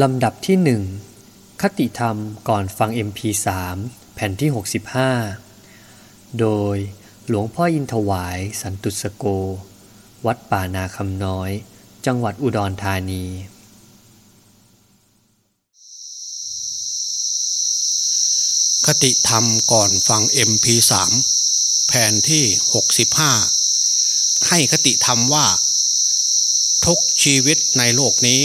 ลำดับที่หนึ่งคติธรรมก่อนฟัง MP3 แผ่นที่ 65 โดยหลวงพ่ออินถวายสันตุสโก วัดป่านาคำน้อย จังหวัดอุดรธานี คติธรรมก่อนฟัง MP3 แผ่นที่ 65 ให้คติธรรมว่า ทุกชีวิตในโลกนี้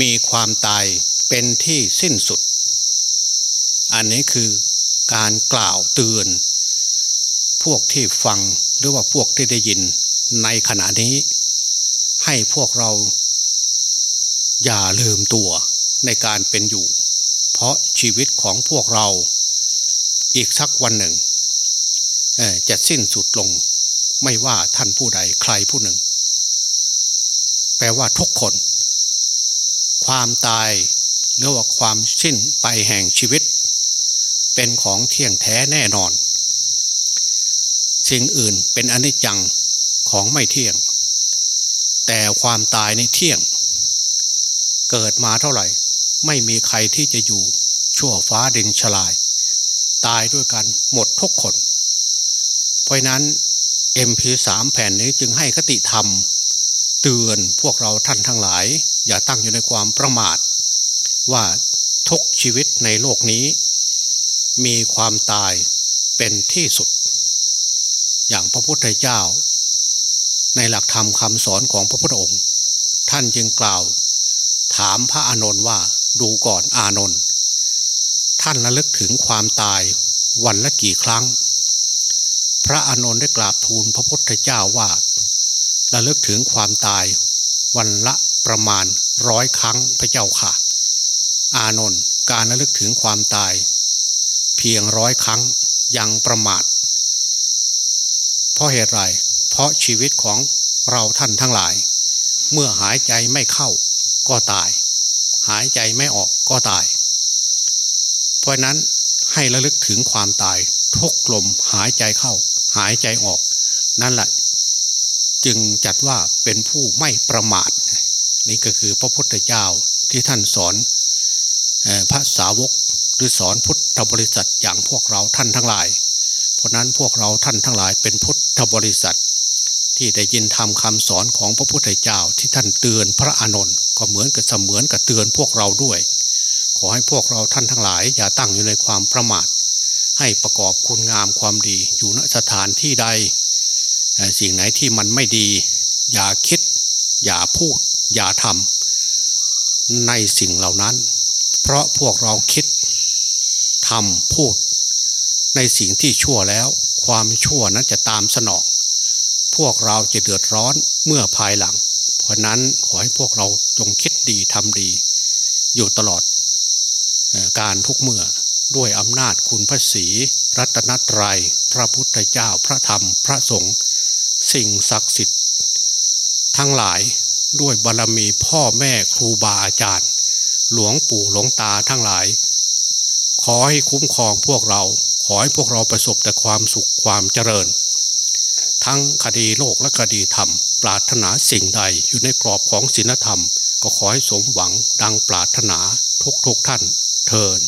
มีความตายเป็นที่สิ้นสุด อันนี้คือการกล่าวเตือน พวกที่ฟังหรือว่าพวกที่ได้ยินในขณะนี้ ให้พวกเรา อย่าลืมตัวในการเป็นอยู่ เพราะชีวิตของพวกเราอีกสักวันหนึ่งจะสิ้นสุดลงไม่ว่าท่านผู้ใดใครผู้หนึ่ง แปลว่าทุกคน ความตายหรือว่าความสิ้นไปแห่งชีวิต เป็นของเที่ยงแท้แน่นอน สิ่งอื่นเป็นอนิจจังของไม่เที่ยง แต่ความตายในเที่ยง เกิดมาเท่าไหร่ ไม่มีใครที่จะอยู่ชั่วฟ้าดินฉลาย ตายด้วยกันหมดทุกคน เพราะนั้น MP3 แผ่นนี้จึงให้คติธรรม เตือนพวกเราท่านทั้งหลาย อย่าตั้งอยู่ในความประมาท ว่าทุกชีวิตในโลกนี้ มีความตายเป็นที่สุด อย่างพระพุทธเจ้า ในหลักธรรมคำสอนของพระพุทธองค์ ท่านจึงกล่าว ถามพระอานนท์ว่าดูก่อนอานนท์ท่านระลึกถึงความตายวันละกี่ครั้ง พระอานนท์ได้กราบทูลพระพุทธเจ้าว่า ระลึกถึงความตายวันละประมาณร้อยครั้งพระเจ้าค่ะ อานนท์การระลึกถึงความตาย เพียงร้อยครั้งยังประมาท เพราะเหตุไร เพราะชีวิตของเราท่านทั้งหลาย เมื่อหายใจไม่เข้าก็ตาย หายใจไม่ออกก็ตาย เพราะนั้นให้ระลึกถึงความตายทุกลมหายใจเข้า หายใจออก นั่นแหละ จึงจัดว่าเป็นผู้ไม่ประมาท นี่ก็คือพระพุทธเจ้าที่ท่านสอนพระสาวกหรือสอนพุทธบริษัทอย่างพวกเราท่านทั้งหลาย เพราะนั้นพวกเราท่านทั้งหลายเป็นพุทธบริษัท ที่ได้ยินทำคำสอนของพระพุทธเจ้าที่ท่านเตือนพระอานนท์ก็เหมือนกับเสมือนกับเตือนพวกเราด้วย ขอให้พวกเราท่านทั้งหลาย อย่าตั้งอยู่ในความประมาท ให้ประกอบคุณงามความดีอยู่ณสถานที่ใด สิ่งไหนที่มันไม่ดี อย่าคิด อย่าพูด อย่าทำในสิ่งเหล่านั้น เพราะพวกเราคิดทำพูด ในสิ่งที่ชั่วแล้ว ความชั่วนั้นจะตามสนอง พวกเราจะเดือดร้อนเมื่อภายหลัง เพราะนั้นขอให้พวกเราจงคิดดีทำดี อยู่ตลอดการทุกเมื่อด้วยอำนาจคุณพระศรีรัตนตรยัย พระพุทธเจ้าพระธรรมพระสงฆ์ สิ่งศักดิ์สิทธิ์ ทั้งหลายด้วยบารรมีพ่อแม่ครูบาอาจารย์ หลวงปู่หลวงตาทั้งหลาย ขอให้คุ้มครองพวกเรา ขอให้พวกเราประสบแต่ความสุขความเจริญ ทั้งคดีโลกและคดีธรรม ปรารถนาสิ่งใดอยู่ในกรอบของศีลธรรม ก็ขอให้สมหวังดังปรารถนาทุกทุกท่านเทิน